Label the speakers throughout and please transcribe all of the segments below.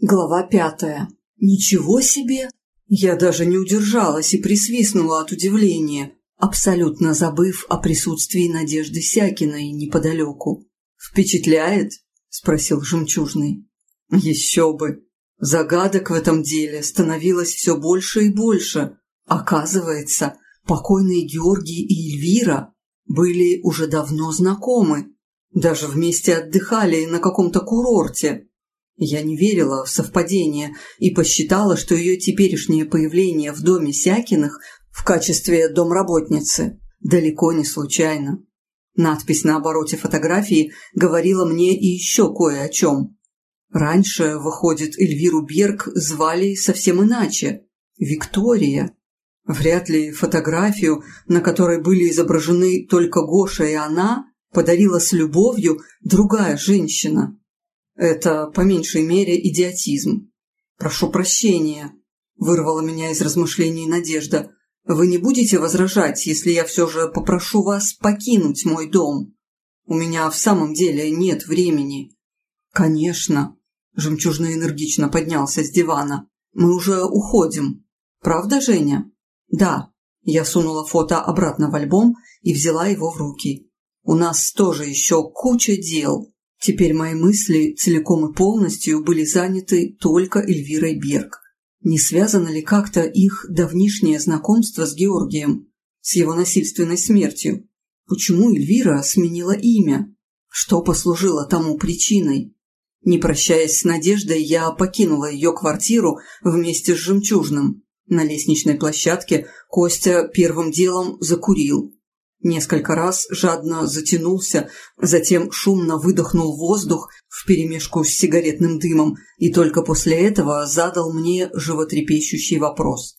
Speaker 1: Глава пятая. Ничего себе! Я даже не удержалась и присвистнула от удивления, абсолютно забыв о присутствии Надежды Сякиной неподалеку. «Впечатляет?» – спросил Жемчужный. «Еще бы! Загадок в этом деле становилось все больше и больше. Оказывается, покойные Георгий и Эльвира были уже давно знакомы. Даже вместе отдыхали на каком-то курорте. Я не верила в совпадение и посчитала, что ее теперешнее появление в доме Сякиных в качестве домработницы далеко не случайно. Надпись на обороте фотографии говорила мне и еще кое о чем. Раньше, выходит, Эльвиру Берг звали совсем иначе – Виктория. Вряд ли фотографию, на которой были изображены только Гоша и она, подарила с любовью другая женщина. Это, по меньшей мере, идиотизм. Прошу прощения, вырвала меня из размышлений Надежда. Вы не будете возражать, если я все же попрошу вас покинуть мой дом? У меня в самом деле нет времени. Конечно. Жемчужно энергично поднялся с дивана. Мы уже уходим. Правда, Женя? Да. Я сунула фото обратно в альбом и взяла его в руки. У нас тоже еще куча дел. Теперь мои мысли целиком и полностью были заняты только Эльвирой Берг. Не связано ли как-то их давнишнее знакомство с Георгием, с его насильственной смертью? Почему Эльвира сменила имя? Что послужило тому причиной? Не прощаясь с Надеждой, я покинула ее квартиру вместе с Жемчужным. На лестничной площадке Костя первым делом закурил, Несколько раз жадно затянулся, затем шумно выдохнул воздух вперемешку с сигаретным дымом и только после этого задал мне животрепещущий вопрос.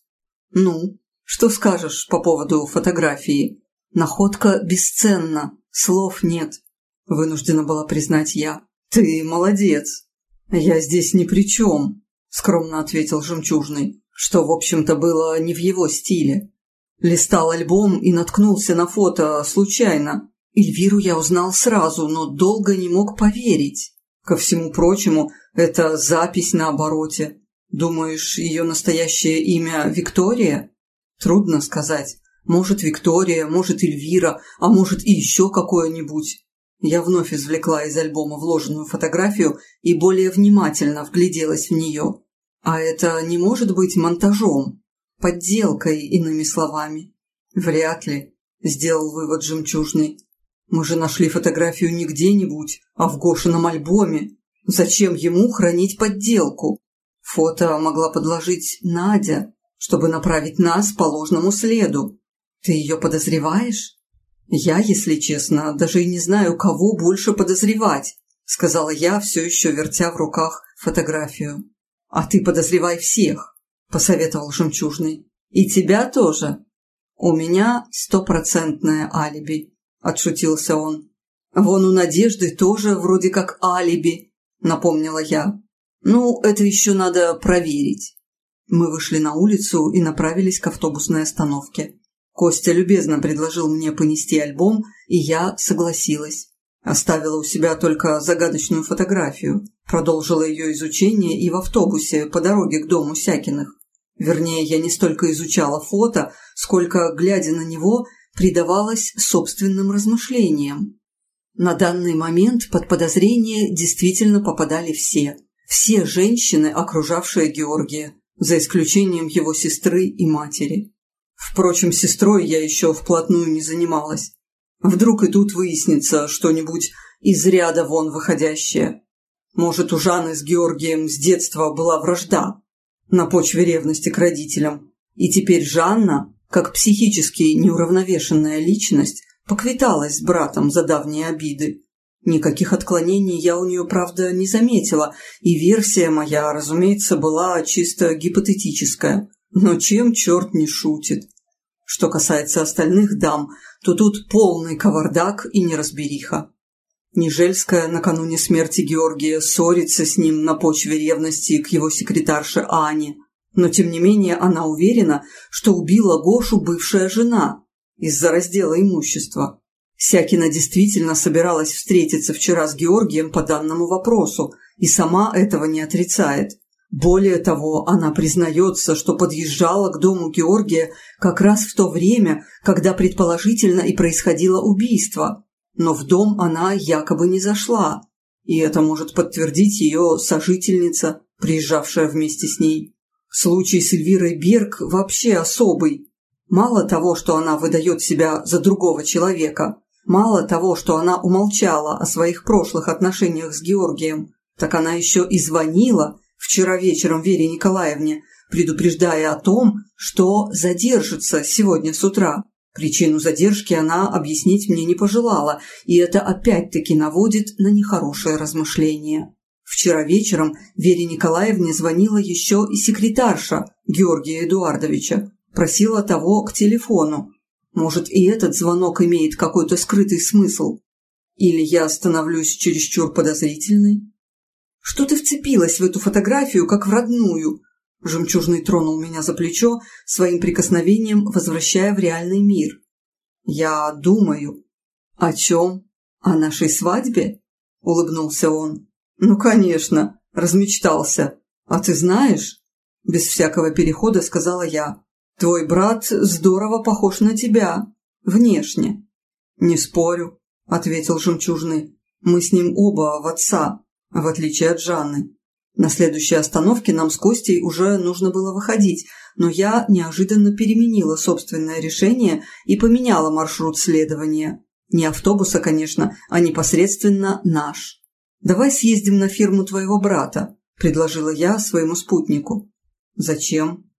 Speaker 1: «Ну, что скажешь по поводу фотографии? Находка бесценна, слов нет», – вынуждена была признать я. «Ты молодец». «Я здесь ни при чем», – скромно ответил Жемчужный, что, в общем-то, было не в его стиле. Листал альбом и наткнулся на фото случайно. Эльвиру я узнал сразу, но долго не мог поверить. Ко всему прочему, это запись на обороте. Думаешь, ее настоящее имя Виктория? Трудно сказать. Может, Виктория, может, Эльвира, а может и еще какое-нибудь. Я вновь извлекла из альбома вложенную фотографию и более внимательно вгляделась в нее. А это не может быть монтажом. Подделкой, иными словами. Вряд ли, сделал вывод жемчужный. Мы же нашли фотографию не где-нибудь, а в Гошином альбоме. Зачем ему хранить подделку? Фото могла подложить Надя, чтобы направить нас по ложному следу. Ты ее подозреваешь? Я, если честно, даже и не знаю, кого больше подозревать, сказала я, все еще вертя в руках фотографию. А ты подозревай всех. – посоветовал Жемчужный. «И тебя тоже?» «У меня стопроцентное алиби», – отшутился он. «Вон у Надежды тоже вроде как алиби», – напомнила я. «Ну, это еще надо проверить». Мы вышли на улицу и направились к автобусной остановке. Костя любезно предложил мне понести альбом, и я согласилась. Оставила у себя только загадочную фотографию, продолжила ее изучение и в автобусе по дороге к дому Сякиных. Вернее, я не столько изучала фото, сколько, глядя на него, предавалась собственным размышлениям. На данный момент под подозрение действительно попадали все. Все женщины, окружавшие Георгия, за исключением его сестры и матери. Впрочем, сестрой я еще вплотную не занималась. Вдруг и тут выяснится что-нибудь из ряда вон выходящее. Может, у Жанны с Георгием с детства была вражда, на почве ревности к родителям. И теперь Жанна, как психически неуравновешенная личность, поквиталась с братом за давние обиды. Никаких отклонений я у нее, правда, не заметила, и версия моя, разумеется, была чисто гипотетическая. Но чем черт не шутит? Что касается остальных дам, то тут полный кавардак и неразбериха. Нежельская накануне смерти Георгия ссорится с ним на почве ревности к его секретарше Ане. Но тем не менее она уверена, что убила Гошу бывшая жена из-за раздела имущества. Сякина действительно собиралась встретиться вчера с Георгием по данному вопросу и сама этого не отрицает. Более того, она признается, что подъезжала к дому Георгия как раз в то время, когда предположительно и происходило убийство. Но в дом она якобы не зашла, и это может подтвердить ее сожительница, приезжавшая вместе с ней. Случай с Эльвирой Берг вообще особый. Мало того, что она выдает себя за другого человека, мало того, что она умолчала о своих прошлых отношениях с Георгием, так она еще и звонила вчера вечером Вере Николаевне, предупреждая о том, что задержится сегодня с утра. Причину задержки она объяснить мне не пожелала, и это опять-таки наводит на нехорошее размышление. Вчера вечером Вере Николаевне звонила еще и секретарша Георгия Эдуардовича, просила того к телефону. Может, и этот звонок имеет какой-то скрытый смысл? Или я становлюсь чересчур подозрительной? Что ты вцепилась в эту фотографию, как в родную? Жемчужный тронул меня за плечо, своим прикосновением возвращая в реальный мир. Я думаю. О чем? О нашей свадьбе? Улыбнулся он. Ну, конечно, размечтался. А ты знаешь? Без всякого перехода сказала я. Твой брат здорово похож на тебя. Внешне. Не спорю, ответил жемчужный. Мы с ним оба в отца в отличие от Жанны. На следующей остановке нам с Костей уже нужно было выходить, но я неожиданно переменила собственное решение и поменяла маршрут следования. Не автобуса, конечно, а непосредственно наш. «Давай съездим на фирму твоего брата», – предложила я своему спутнику. «Зачем?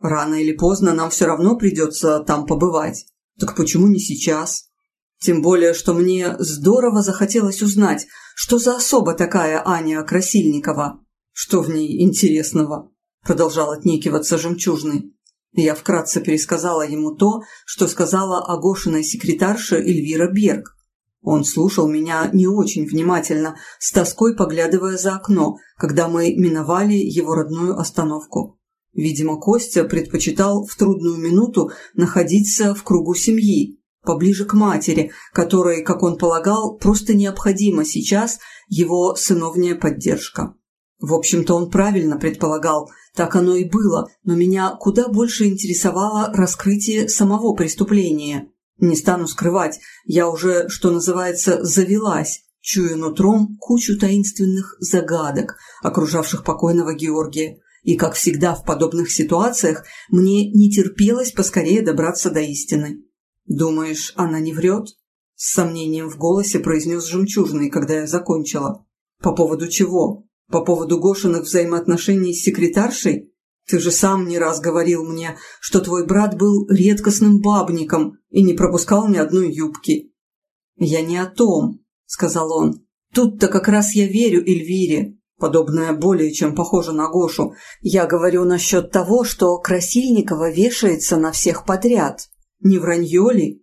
Speaker 1: Рано или поздно нам все равно придется там побывать. Так почему не сейчас?» Тем более, что мне здорово захотелось узнать, что за особа такая Аня Красильникова. Что в ней интересного? Продолжал отнекиваться жемчужный. Я вкратце пересказала ему то, что сказала Агошиной секретарша Эльвира Берг. Он слушал меня не очень внимательно, с тоской поглядывая за окно, когда мы миновали его родную остановку. Видимо, Костя предпочитал в трудную минуту находиться в кругу семьи, поближе к матери, которой, как он полагал, просто необходима сейчас его сыновняя поддержка. В общем-то, он правильно предполагал, так оно и было, но меня куда больше интересовало раскрытие самого преступления. Не стану скрывать, я уже, что называется, завелась, чуя нутром кучу таинственных загадок, окружавших покойного Георгия. И, как всегда в подобных ситуациях, мне не терпелось поскорее добраться до истины. «Думаешь, она не врет?» С сомнением в голосе произнес жемчужный, когда я закончила. «По поводу чего? По поводу Гошиных взаимоотношений с секретаршей? Ты же сам не раз говорил мне, что твой брат был редкостным бабником и не пропускал ни одной юбки». «Я не о том», — сказал он. «Тут-то как раз я верю Эльвире. Подобное более чем похоже на Гошу. Я говорю насчет того, что Красильникова вешается на всех подряд». Не вранье ли?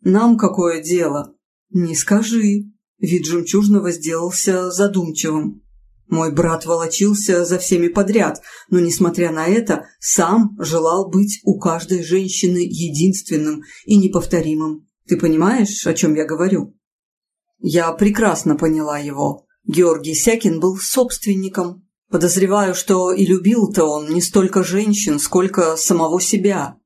Speaker 1: Нам какое дело? Не скажи. Вид жемчужного сделался задумчивым. Мой брат волочился за всеми подряд, но, несмотря на это, сам желал быть у каждой женщины единственным и неповторимым. Ты понимаешь, о чем я говорю? Я прекрасно поняла его. Георгий Сякин был собственником. Подозреваю, что и любил-то он не столько женщин, сколько самого себя.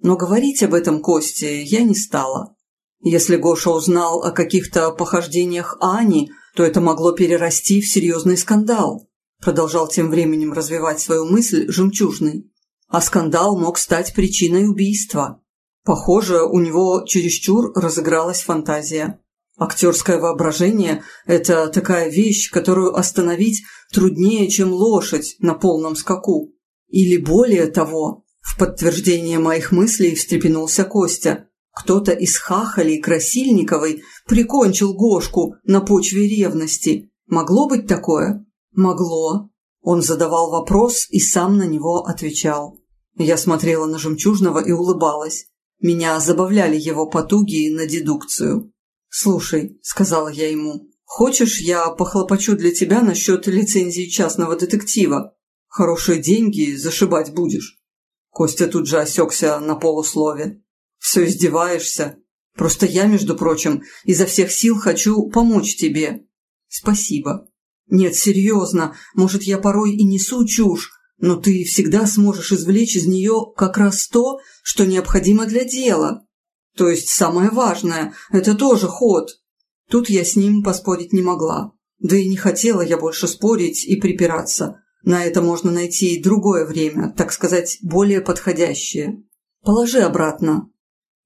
Speaker 1: Но говорить об этом Косте я не стала. Если Гоша узнал о каких-то похождениях Ани, то это могло перерасти в серьезный скандал. Продолжал тем временем развивать свою мысль жемчужный. А скандал мог стать причиной убийства. Похоже, у него чересчур разыгралась фантазия. Актерское воображение – это такая вещь, которую остановить труднее, чем лошадь на полном скаку. Или более того, в подтверждение моих мыслей встрепенулся Костя. Кто-то из хахалей Красильниковой прикончил Гошку на почве ревности. Могло быть такое? Могло. Он задавал вопрос и сам на него отвечал. Я смотрела на Жемчужного и улыбалась. Меня забавляли его потуги на дедукцию. «Слушай», — сказала я ему, — «хочешь, я похлопочу для тебя насчет лицензии частного детектива? Хорошие деньги зашибать будешь». Костя тут же осекся на полуслове. «Все издеваешься? Просто я, между прочим, изо всех сил хочу помочь тебе». «Спасибо». Нет, серьезно, может, я порой и несу чушь, но ты всегда сможешь извлечь из нее как раз то, что необходимо для дела. То есть самое важное – это тоже ход. Тут я с ним поспорить не могла. Да и не хотела я больше спорить и припираться. На это можно найти и другое время, так сказать, более подходящее. Положи обратно.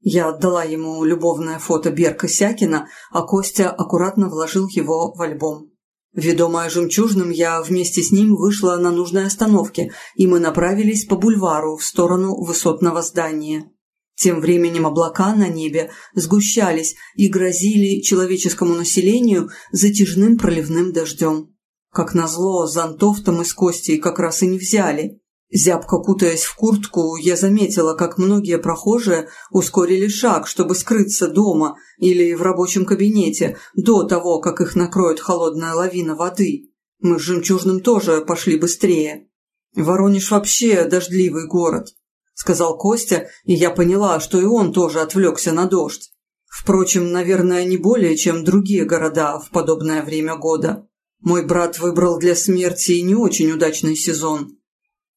Speaker 1: Я отдала ему любовное фото Берка Сякина, а Костя аккуратно вложил его в альбом. Ведомая жемчужным, я вместе с ним вышла на нужной остановке, и мы направились по бульвару в сторону высотного здания. Тем временем облака на небе сгущались и грозили человеческому населению затяжным проливным дождем. Как назло, зонтов-то мы с Костей как раз и не взяли. Зябко кутаясь в куртку, я заметила, как многие прохожие ускорили шаг, чтобы скрыться дома или в рабочем кабинете до того, как их накроет холодная лавина воды. Мы с «Жемчужным» тоже пошли быстрее. «Воронеж вообще дождливый город», — сказал Костя, и я поняла, что и он тоже отвлекся на дождь. Впрочем, наверное, не более, чем другие города в подобное время года. Мой брат выбрал для смерти не очень удачный сезон.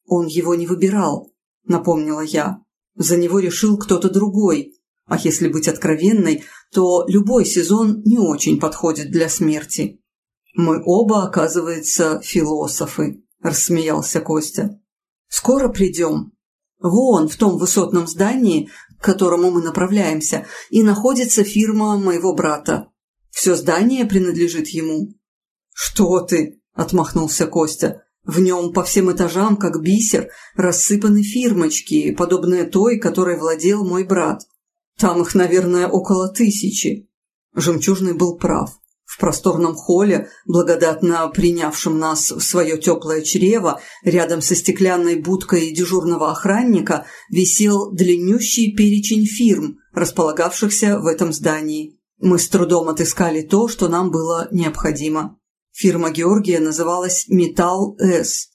Speaker 1: Он его не выбирал, напомнила я. За него решил кто-то другой. А если быть откровенной, то любой сезон не очень подходит для смерти. Мы оба, оказывается, философы, рассмеялся Костя. Скоро придем. Вон, в том высотном здании, к которому мы направляемся, и находится фирма моего брата. Все здание принадлежит ему. «Что ты?» – отмахнулся Костя. В нем по всем этажам, как бисер, рассыпаны фирмочки, подобные той, которой владел мой брат. Там их, наверное, около тысячи. Жемчужный был прав. В просторном холле, благодатно принявшем нас в свое теплое чрево, рядом со стеклянной будкой дежурного охранника, висел длиннющий перечень фирм, располагавшихся в этом здании. Мы с трудом отыскали то, что нам было необходимо. Фирма Георгия называлась «Металл С».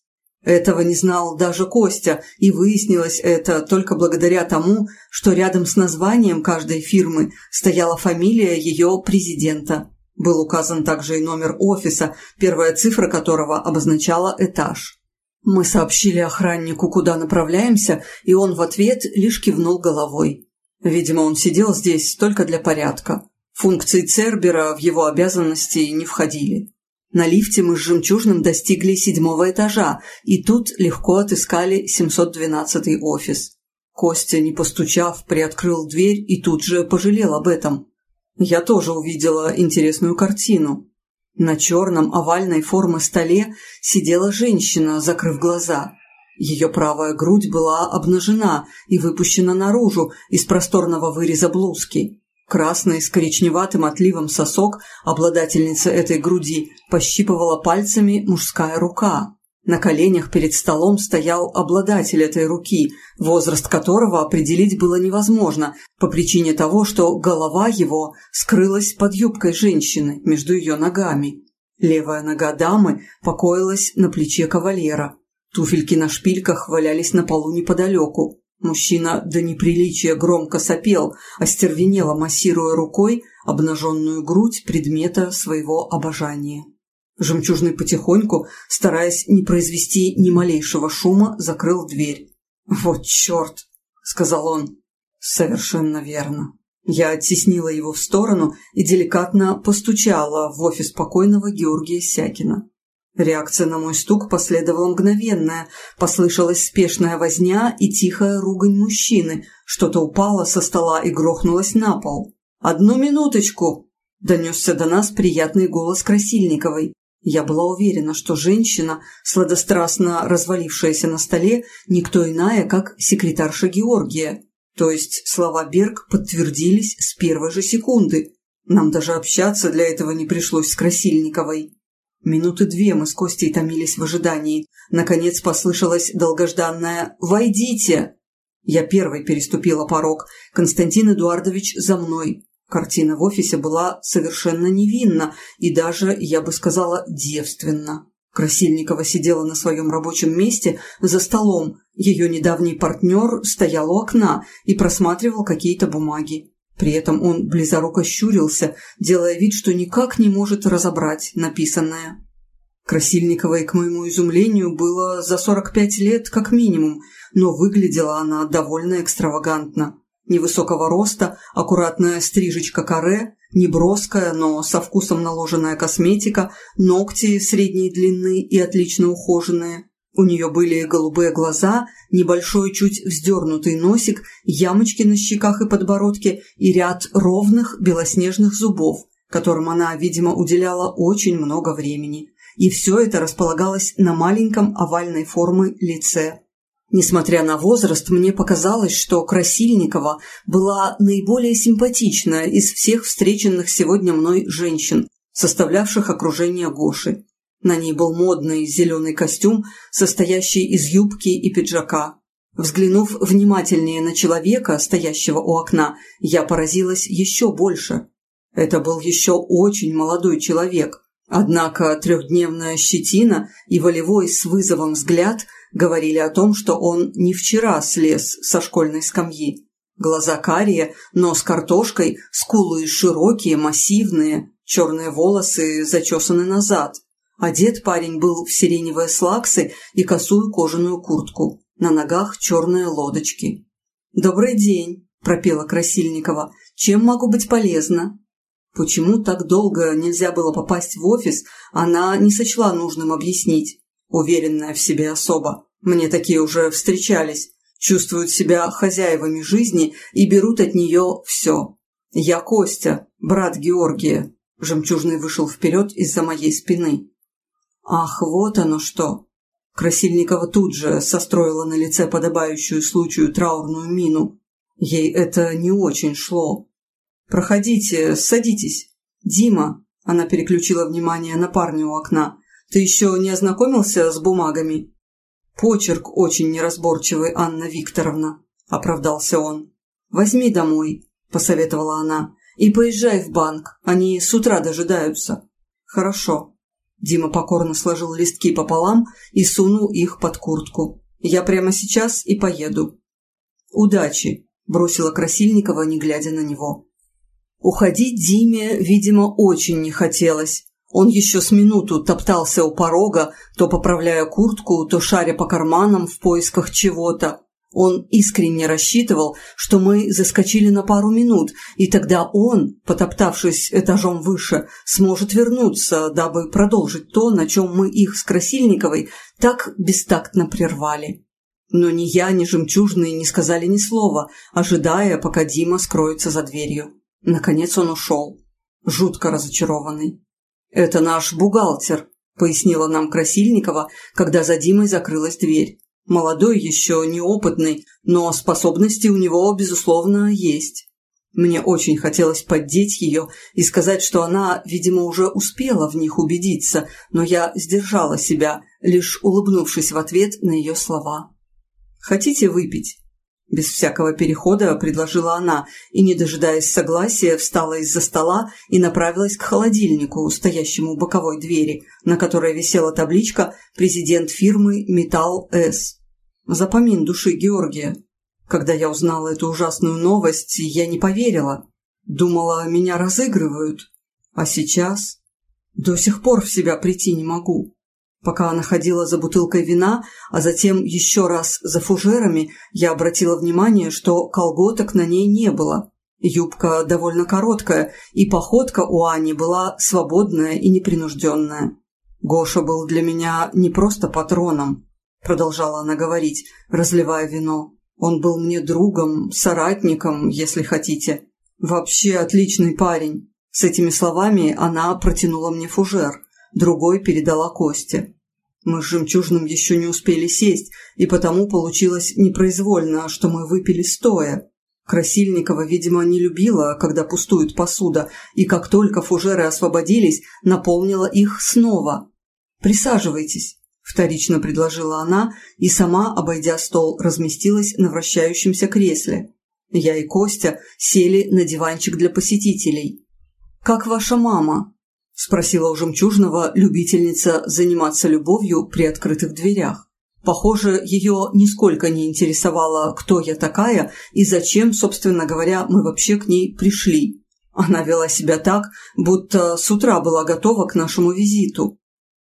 Speaker 1: Этого не знал даже Костя, и выяснилось это только благодаря тому, что рядом с названием каждой фирмы стояла фамилия ее президента. Был указан также и номер офиса, первая цифра которого обозначала этаж. Мы сообщили охраннику, куда направляемся, и он в ответ лишь кивнул головой. Видимо, он сидел здесь только для порядка. Функции Цербера в его обязанности не входили. На лифте мы с «Жемчужным» достигли седьмого этажа, и тут легко отыскали 712-й офис. Костя, не постучав, приоткрыл дверь и тут же пожалел об этом. Я тоже увидела интересную картину. На черном овальной формы столе сидела женщина, закрыв глаза. Ее правая грудь была обнажена и выпущена наружу из просторного выреза блузки. Красный с коричневатым отливом сосок обладательницы этой груди пощипывала пальцами мужская рука. На коленях перед столом стоял обладатель этой руки, возраст которого определить было невозможно по причине того, что голова его скрылась под юбкой женщины между ее ногами. Левая нога дамы покоилась на плече кавалера. Туфельки на шпильках валялись на полу неподалеку. Мужчина до неприличия громко сопел, остервенело массируя рукой обнаженную грудь предмета своего обожания. Жемчужный потихоньку, стараясь не произвести ни малейшего шума, закрыл дверь. «Вот черт!» — сказал он. «Совершенно верно». Я оттеснила его в сторону и деликатно постучала в офис покойного Георгия Сякина. Реакция на мой стук последовала мгновенная. Послышалась спешная возня и тихая ругань мужчины. Что-то упало со стола и грохнулось на пол. «Одну минуточку!» – донесся до нас приятный голос Красильниковой. Я была уверена, что женщина, сладострастно развалившаяся на столе, никто иная, как секретарша Георгия. То есть слова Берг подтвердились с первой же секунды. Нам даже общаться для этого не пришлось с Красильниковой. Минуты две мы с Костей томились в ожидании. Наконец послышалось долгожданное «Войдите!». Я первой переступила порог. Константин Эдуардович за мной. Картина в офисе была совершенно невинна и даже, я бы сказала, девственна. Красильникова сидела на своем рабочем месте за столом. Ее недавний партнер стоял у окна и просматривал какие-то бумаги. При этом он близоруко щурился, делая вид, что никак не может разобрать написанное. Красильниковой, к моему изумлению, было за 45 лет как минимум, но выглядела она довольно экстравагантно. Невысокого роста, аккуратная стрижечка каре, неброская, но со вкусом наложенная косметика, ногти средней длины и отлично ухоженные. У нее были голубые глаза, небольшой чуть вздернутый носик, ямочки на щеках и подбородке и ряд ровных белоснежных зубов, которым она, видимо, уделяла очень много времени. И все это располагалось на маленьком овальной формы лице. Несмотря на возраст, мне показалось, что Красильникова была наиболее симпатичная из всех встреченных сегодня мной женщин, составлявших окружение Гоши. На ней был модный зеленый костюм, состоящий из юбки и пиджака. Взглянув внимательнее на человека, стоящего у окна, я поразилась еще больше. Это был еще очень молодой человек, однако трехдневная щетина и волевой с вызовом взгляд говорили о том, что он не вчера слез со школьной скамьи. Глаза карие, нос картошкой, скулы широкие, массивные, черные волосы зачесаны назад – Одет парень был в сиреневые слаксы и косую кожаную куртку. На ногах черные лодочки. «Добрый день», – пропела Красильникова. «Чем могу быть полезна?» Почему так долго нельзя было попасть в офис, она не сочла нужным объяснить. Уверенная в себе особа. Мне такие уже встречались. Чувствуют себя хозяевами жизни и берут от нее все. Я Костя, брат Георгия. Жемчужный вышел вперед из-за моей спины. Ах, вот оно что! Красильникова тут же состроила на лице подобающую случаю траурную мину. Ей это не очень шло. «Проходите, садитесь. Дима!» Она переключила внимание на парня у окна. «Ты еще не ознакомился с бумагами?» «Почерк очень неразборчивый, Анна Викторовна», – оправдался он. «Возьми домой», – посоветовала она, – «и поезжай в банк. Они с утра дожидаются». «Хорошо», Дима покорно сложил листки пополам и сунул их под куртку. «Я прямо сейчас и поеду». «Удачи», – бросила Красильникова, не глядя на него. Уходить Диме, видимо, очень не хотелось. Он еще с минуту топтался у порога, то поправляя куртку, то шаря по карманам в поисках чего-то. Он искренне рассчитывал, что мы заскочили на пару минут, и тогда он, потоптавшись этажом выше, сможет вернуться, дабы продолжить то, на чем мы их с Красильниковой так бестактно прервали. Но ни я, ни жемчужные не сказали ни слова, ожидая, пока Дима скроется за дверью. Наконец он ушел, жутко разочарованный. «Это наш бухгалтер», — пояснила нам Красильникова, когда за Димой закрылась дверь. Молодой еще, неопытный, но способности у него, безусловно, есть. Мне очень хотелось поддеть ее и сказать, что она, видимо, уже успела в них убедиться, но я сдержала себя, лишь улыбнувшись в ответ на ее слова. «Хотите выпить?» Без всякого перехода предложила она и, не дожидаясь согласия, встала из-за стола и направилась к холодильнику, стоящему у боковой двери, на которой висела табличка «Президент фирмы «Металл С». Запомин души Георгия. Когда я узнала эту ужасную новость, я не поверила. Думала, меня разыгрывают. А сейчас до сих пор в себя прийти не могу. Пока она ходила за бутылкой вина, а затем еще раз за фужерами, я обратила внимание, что колготок на ней не было. Юбка довольно короткая, и походка у Ани была свободная и непринужденная. Гоша был для меня не просто патроном, – продолжала она говорить, разливая вино. «Он был мне другом, соратником, если хотите. Вообще отличный парень». С этими словами она протянула мне фужер, другой передала Косте. Мы с Жемчужным еще не успели сесть, и потому получилось непроизвольно, что мы выпили стоя. Красильникова, видимо, не любила, когда пустует посуда, и как только фужеры освободились, наполнила их снова. «Присаживайтесь», вторично предложила она и сама, обойдя стол, разместилась на вращающемся кресле. Я и Костя сели на диванчик для посетителей. «Как ваша мама?» – спросила у жемчужного любительница заниматься любовью при открытых дверях. Похоже, ее нисколько не интересовало, кто я такая и зачем, собственно говоря, мы вообще к ней пришли. Она вела себя так, будто с утра была готова к нашему визиту.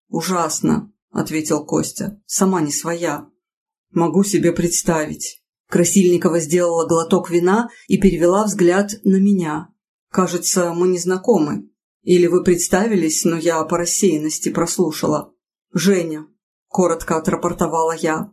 Speaker 1: «Ужасно», — ответил Костя. «Сама не своя». «Могу себе представить». Красильникова сделала глоток вина и перевела взгляд на меня. «Кажется, мы не знакомы. Или вы представились, но я по рассеянности прослушала». «Женя», — коротко отрапортовала я.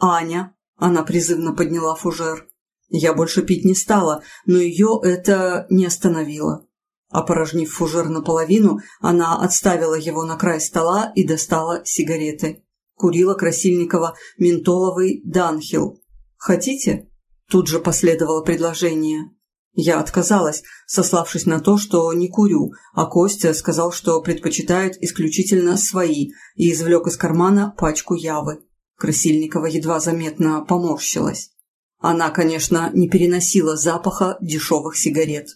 Speaker 1: «Аня», — она призывно подняла фужер. Я больше пить не стала, но ее это не остановило. Опорожнив фужер наполовину, она отставила его на край стола и достала сигареты. Курила Красильникова ментоловый Данхил. «Хотите?» Тут же последовало предложение. Я отказалась, сославшись на то, что не курю, а Костя сказал, что предпочитает исключительно свои, и извлек из кармана пачку явы. Красильникова едва заметно поморщилась. Она, конечно, не переносила запаха дешевых сигарет.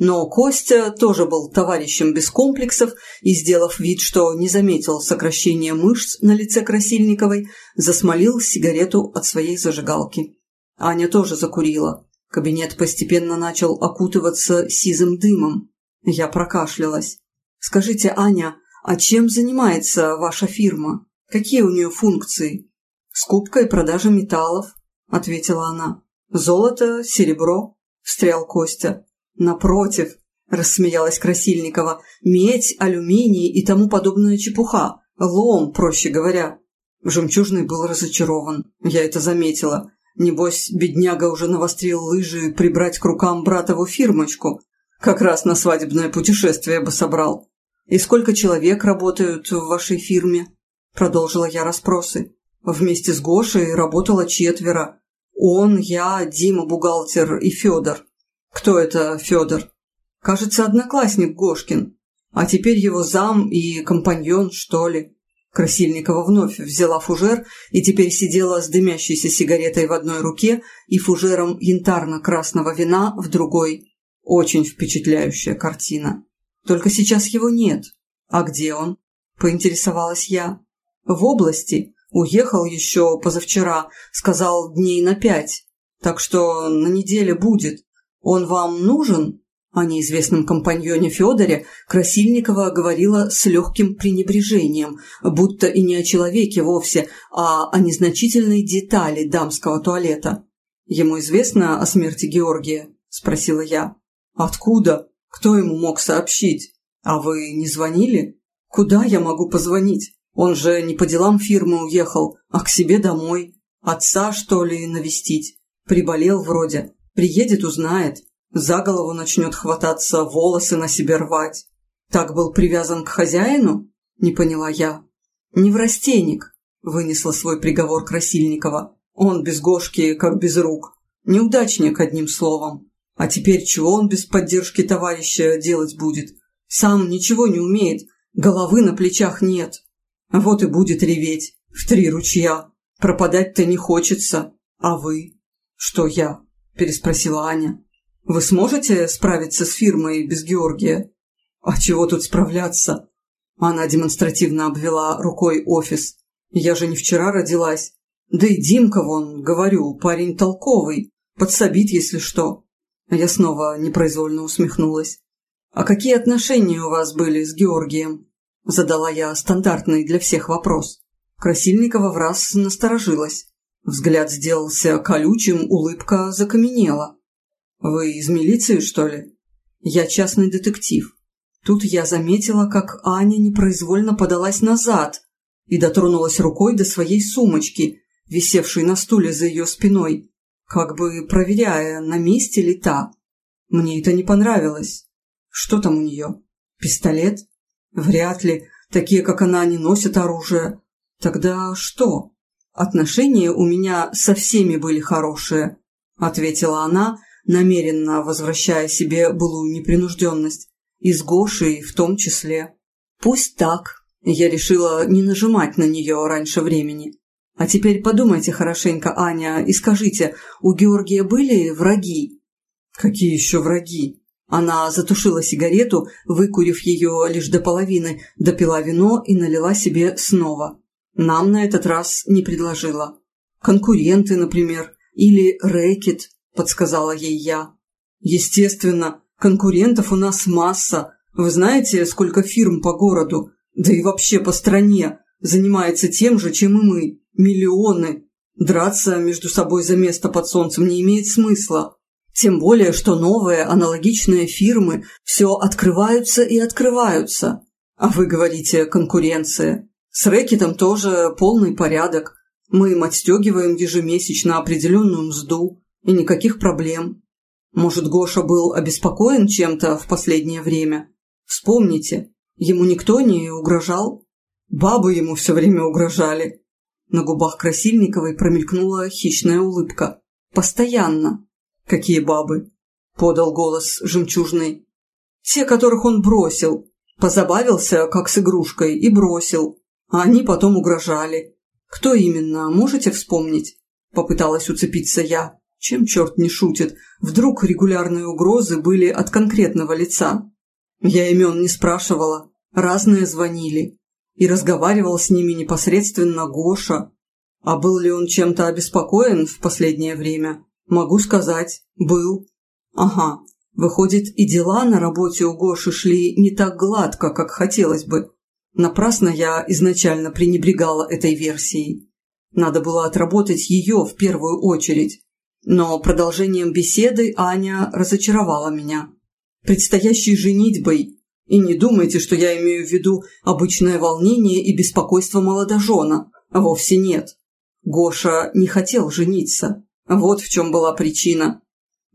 Speaker 1: Но Костя тоже был товарищем без комплексов и, сделав вид, что не заметил сокращения мышц на лице Красильниковой, засмолил сигарету от своей зажигалки. Аня тоже закурила. Кабинет постепенно начал окутываться сизым дымом. Я прокашлялась. «Скажите, Аня, а чем занимается ваша фирма? Какие у нее функции?» «Скупка и продажа металлов», — ответила она. «Золото, серебро», — встрял Костя. «Напротив», – рассмеялась Красильникова, – «медь, алюминий и тому подобная чепуха. Лом, проще говоря». Жемчужный был разочарован. Я это заметила. Небось, бедняга уже навострил лыжи прибрать к рукам братову фирмочку. Как раз на свадебное путешествие бы собрал. «И сколько человек работают в вашей фирме?» Продолжила я расспросы. Вместе с Гошей работало четверо. Он, я, Дима, бухгалтер и Федор. Кто это Федор? Кажется, одноклассник Гошкин. А теперь его зам и компаньон, что ли. Красильникова вновь взяла фужер и теперь сидела с дымящейся сигаретой в одной руке и фужером янтарно-красного вина в другой. Очень впечатляющая картина. Только сейчас его нет. А где он? Поинтересовалась я. В области. Уехал еще позавчера. Сказал дней на пять. Так что на неделе будет. «Он вам нужен?» О неизвестном компаньоне Федоре Красильникова говорила с легким пренебрежением, будто и не о человеке вовсе, а о незначительной детали дамского туалета. «Ему известно о смерти Георгия?» – спросила я. «Откуда? Кто ему мог сообщить? А вы не звонили? Куда я могу позвонить? Он же не по делам фирмы уехал, а к себе домой. Отца, что ли, навестить? Приболел вроде. Приедет, узнает. За голову начнет хвататься, волосы на себе рвать. Так был привязан к хозяину? Не поняла я. Не в растенник, вынесла свой приговор Красильникова. Он без Гошки, как без рук. Неудачник, одним словом. А теперь чего он без поддержки товарища делать будет? Сам ничего не умеет, головы на плечах нет. Вот и будет реветь в три ручья. Пропадать-то не хочется. А вы? Что я? Переспросила Аня. «Вы сможете справиться с фирмой без Георгия?» «А чего тут справляться?» Она демонстративно обвела рукой офис. «Я же не вчера родилась. Да и Димка вон, говорю, парень толковый. Подсобит, если что». Я снова непроизвольно усмехнулась. «А какие отношения у вас были с Георгием?» Задала я стандартный для всех вопрос. Красильникова в раз насторожилась. Взгляд сделался колючим, улыбка закаменела. «Вы из милиции, что ли?» «Я частный детектив». Тут я заметила, как Аня непроизвольно подалась назад и дотронулась рукой до своей сумочки, висевшей на стуле за ее спиной, как бы проверяя, на месте ли та. Мне это не понравилось. Что там у нее? Пистолет? Вряд ли. Такие, как она, не носят оружие. Тогда что? «Отношения у меня со всеми были хорошие», – ответила она, намеренно возвращая себе былую непринужденность. «И с Гошей в том числе». «Пусть так». Я решила не нажимать на нее раньше времени. «А теперь подумайте хорошенько, Аня, и скажите, у Георгия были враги?» «Какие еще враги?» Она затушила сигарету, выкурив ее лишь до половины, допила вино и налила себе снова. Нам на этот раз не предложила. Конкуренты, например, или рэкет, подсказала ей я. Естественно, конкурентов у нас масса. Вы знаете, сколько фирм по городу? да и вообще по стране, занимается тем же, чем и мы. Миллионы. Драться между собой за место под солнцем не имеет смысла. Тем более, что новые аналогичные фирмы все открываются и открываются. А вы говорите конкуренция. С рэкетом тоже полный порядок. Мы им отстегиваем ежемесячно определенную мзду, и никаких проблем. Может, Гоша был обеспокоен чем-то в последнее время? Вспомните, ему никто не угрожал. Бабы ему все время угрожали. На губах Красильниковой промелькнула хищная улыбка. Постоянно. Какие бабы? Подал голос жемчужный. Те, которых он бросил. Позабавился, как с игрушкой, и бросил. А они потом угрожали. Кто именно, можете вспомнить? Попыталась уцепиться я. Чем черт не шутит? Вдруг регулярные угрозы были от конкретного лица? Я имен не спрашивала. Разные звонили и разговаривал с ними непосредственно Гоша. А был ли он чем-то обеспокоен в последнее время? Могу сказать, был. Ага, выходит, и дела на работе у Гоши шли не так гладко, как хотелось бы. Напрасно я изначально пренебрегала этой версией. Надо было отработать ее в первую очередь. Но продолжением беседы Аня разочаровала меня. Предстоящей женитьбой и не думайте, что я имею в виду обычное волнение и беспокойство молодожена. Вовсе нет. Гоша не хотел жениться. Вот в чем была причина.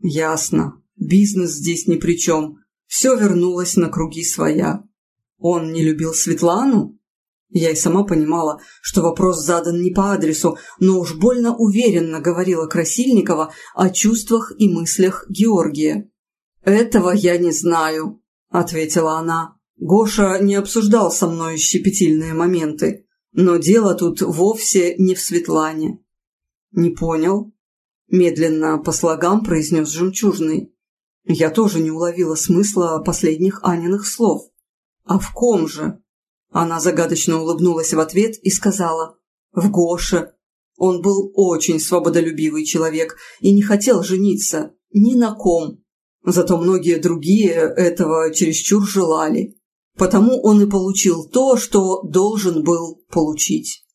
Speaker 1: Ясно. Бизнес здесь ни при чем. Все вернулось на круги своя. Он не любил Светлану? Я и сама понимала, что вопрос задан не по адресу, но уж больно уверенно говорила Красильникова о чувствах и мыслях Георгия. «Этого я не знаю», – ответила она. «Гоша не обсуждал со мной щепетильные моменты, но дело тут вовсе не в Светлане». «Не понял?» – медленно по слогам произнес Жемчужный. Я тоже не уловила смысла последних Аниных слов. «А в ком же?» Она загадочно улыбнулась в ответ и сказала. «В Гоше. Он был очень свободолюбивый человек и не хотел жениться ни на ком. Зато многие другие этого чересчур желали. Потому он и получил то, что должен был получить.